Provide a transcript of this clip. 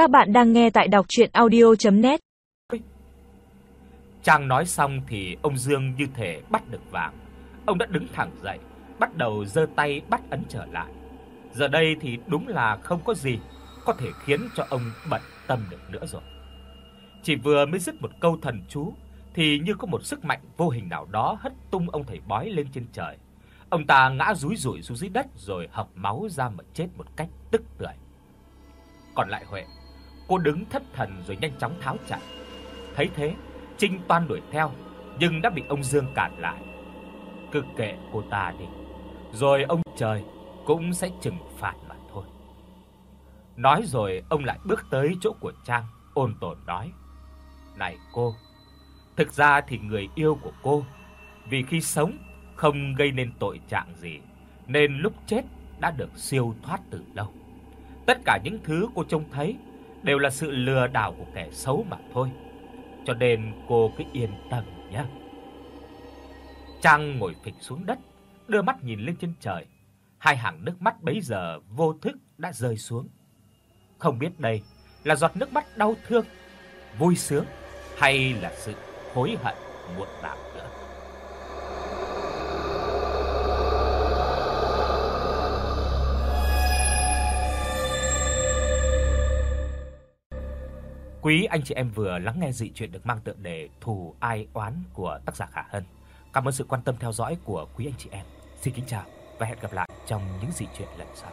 Các bạn đang nghe tại đọc audio net Chàng nói xong thì ông Dương như thể bắt được vàng. Ông đã đứng thẳng dậy, bắt đầu giơ tay bắt ấn trở lại. Giờ đây thì đúng là không có gì có thể khiến cho ông bận tâm được nữa rồi. Chỉ vừa mới dứt một câu thần chú thì như có một sức mạnh vô hình nào đó hất tung ông thầy bói lên trên trời. Ông ta ngã rúi rủi xuống dưới đất rồi hộc máu ra mà chết một cách tức tưởi. Còn lại Huệ, cô đứng thất thần rồi nhanh chóng tháo chạy. Thấy thế, Trinh toan đuổi theo nhưng đã bị ông Dương cản lại. Cứ kệ cô ta đi, rồi ông trời cũng sẽ trừng phạt mà thôi. Nói rồi ông lại bước tới chỗ của Trang, ôn tồn nói: "Này cô, thực ra thì người yêu của cô vì khi sống không gây nên tội trạng gì, nên lúc chết đã được siêu thoát từ lâu. Tất cả những thứ cô trông thấy đều là sự lừa đảo của kẻ xấu mà thôi. Cho nên cô cứ yên tâm nhé." Trang ngồi phịch xuống đất, đưa mắt nhìn lên trên trời. Hai hàng nước mắt bấy giờ vô thức đã rơi xuống. Không biết đây là giọt nước mắt đau thương, vui sướng hay là sự hối hận muộn màng nữa. Quý anh chị em vừa lắng nghe dị truyện được mang tựa đề Thù ai oán của tác giả Khả Hân. Cảm ơn sự quan tâm theo dõi của quý anh chị em. Xin kính chào và hẹn gặp lại trong những dị truyện lần sau.